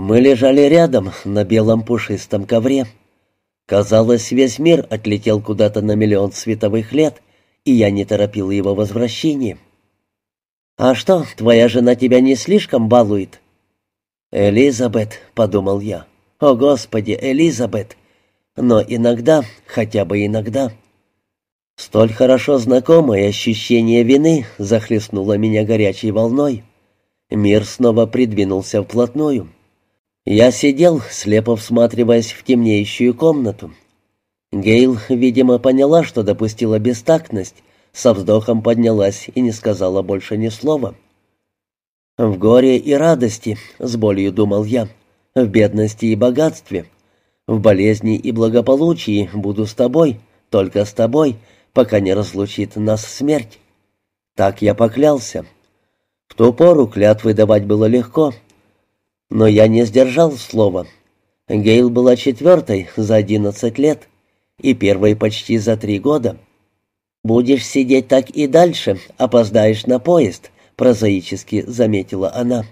Мы лежали рядом на белом пушистом ковре. Казалось, весь мир отлетел куда-то на миллион световых лет, и я не торопил его возвращение. «А что, твоя жена тебя не слишком балует?» «Элизабет», — подумал я. «О, Господи, Элизабет!» Но иногда, хотя бы иногда... Столь хорошо знакомое ощущение вины захлестнуло меня горячей волной. Мир снова придвинулся вплотную. Я сидел, слепо всматриваясь в темнеющую комнату. Гейл, видимо, поняла, что допустила бестактность, со вздохом поднялась и не сказала больше ни слова. «В горе и радости», — с болью думал я, — «в бедности и богатстве, в болезни и благополучии буду с тобой, только с тобой, пока не разлучит нас смерть». Так я поклялся. В ту пору клятвы давать было легко — но я не сдержал слова. Гейл была четвертой за одиннадцать лет и первой почти за три года. «Будешь сидеть так и дальше, опоздаешь на поезд», — прозаически заметила она.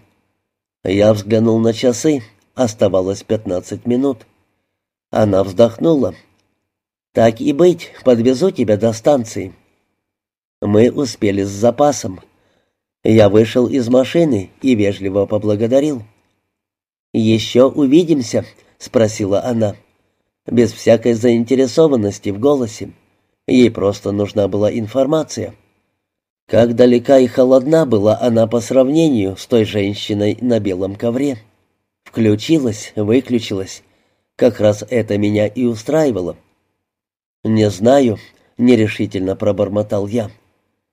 Я взглянул на часы, оставалось пятнадцать минут. Она вздохнула. «Так и быть, подвезу тебя до станции». Мы успели с запасом. Я вышел из машины и вежливо поблагодарил. «Еще увидимся?» — спросила она. Без всякой заинтересованности в голосе. Ей просто нужна была информация. Как далека и холодна была она по сравнению с той женщиной на белом ковре. Включилась, выключилась. Как раз это меня и устраивало. «Не знаю», — нерешительно пробормотал я.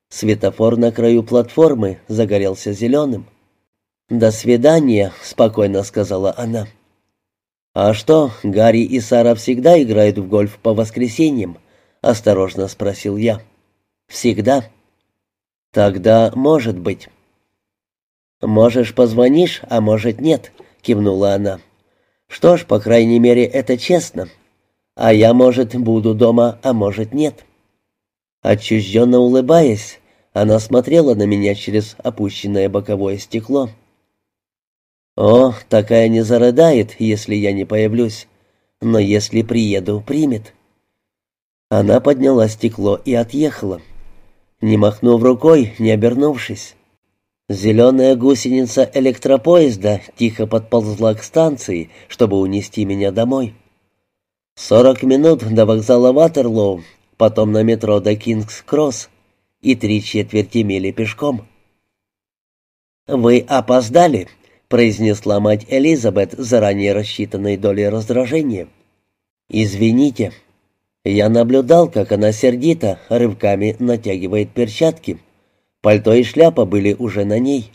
Светофор на краю платформы загорелся зеленым. «До свидания», — спокойно сказала она. «А что, Гарри и Сара всегда играют в гольф по воскресеньям?» — осторожно спросил я. «Всегда?» «Тогда может быть». «Можешь, позвонишь, а может, нет», — кивнула она. «Что ж, по крайней мере, это честно. А я, может, буду дома, а может, нет». Отчужденно улыбаясь, она смотрела на меня через опущенное боковое стекло. «О, такая не зарыдает, если я не появлюсь. Но если приеду, примет». Она подняла стекло и отъехала, не махнув рукой, не обернувшись. Зеленая гусеница электропоезда тихо подползла к станции, чтобы унести меня домой. Сорок минут до вокзала Ватерлоу, потом на метро до Кингс-Кросс и три четверти мили пешком. «Вы опоздали», произнесла мать Элизабет заранее рассчитанной долей раздражения. «Извините». Я наблюдал, как она сердито, рывками натягивает перчатки. Пальто и шляпа были уже на ней.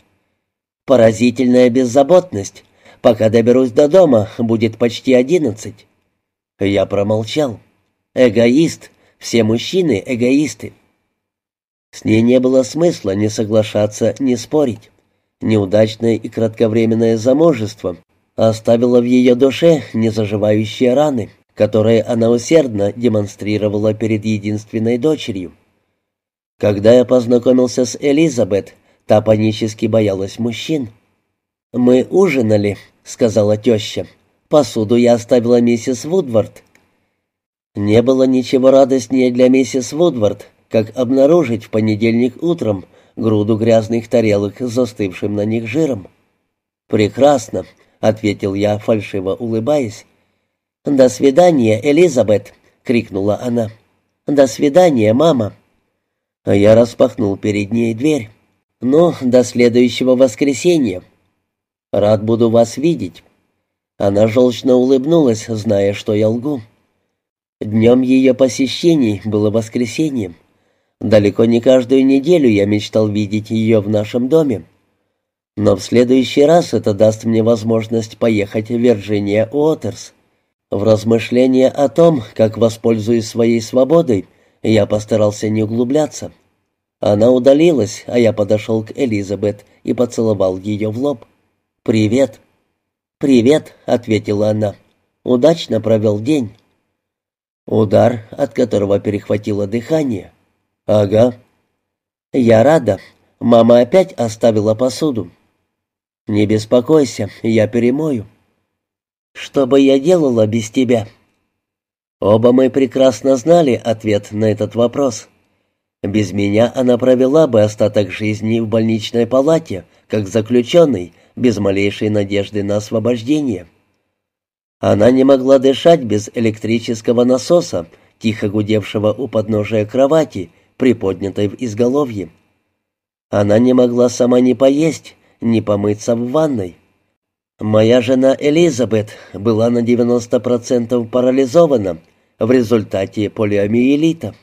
«Поразительная беззаботность. Пока доберусь до дома, будет почти одиннадцать». Я промолчал. «Эгоист. Все мужчины — эгоисты». С ней не было смысла ни соглашаться, ни спорить. Неудачное и кратковременное замужество оставило в ее душе незаживающие раны, которые она усердно демонстрировала перед единственной дочерью. Когда я познакомился с Элизабет, та панически боялась мужчин. «Мы ужинали», — сказала теща. «Посуду я оставила миссис Вудвард». Не было ничего радостнее для миссис Вудвард, как обнаружить в понедельник утром, груду грязных тарелок с застывшим на них жиром. «Прекрасно», — ответил я, фальшиво улыбаясь. «До свидания, Элизабет!» — крикнула она. «До свидания, мама!» А я распахнул перед ней дверь. «Ну, до следующего воскресенья. Рад буду вас видеть». Она желчно улыбнулась, зная, что я лгу. Днем ее посещений было воскресеньем. Далеко не каждую неделю я мечтал видеть ее в нашем доме. Но в следующий раз это даст мне возможность поехать в Вирджиния Уотерс. В размышления о том, как воспользуюсь своей свободой, я постарался не углубляться. Она удалилась, а я подошел к Элизабет и поцеловал ее в лоб. «Привет». «Привет», — ответила она. «Удачно провел день». Удар, от которого перехватило дыхание. «Ага». «Я рада. Мама опять оставила посуду». «Не беспокойся, я перемою». «Что бы я делала без тебя?» Оба мы прекрасно знали ответ на этот вопрос. Без меня она провела бы остаток жизни в больничной палате, как заключенный, без малейшей надежды на освобождение. Она не могла дышать без электрического насоса, тихо гудевшего у подножия кровати, приподнятой в изголовье. Она не могла сама ни поесть, ни помыться в ванной. Моя жена Элизабет была на 90% парализована в результате полиомиелита.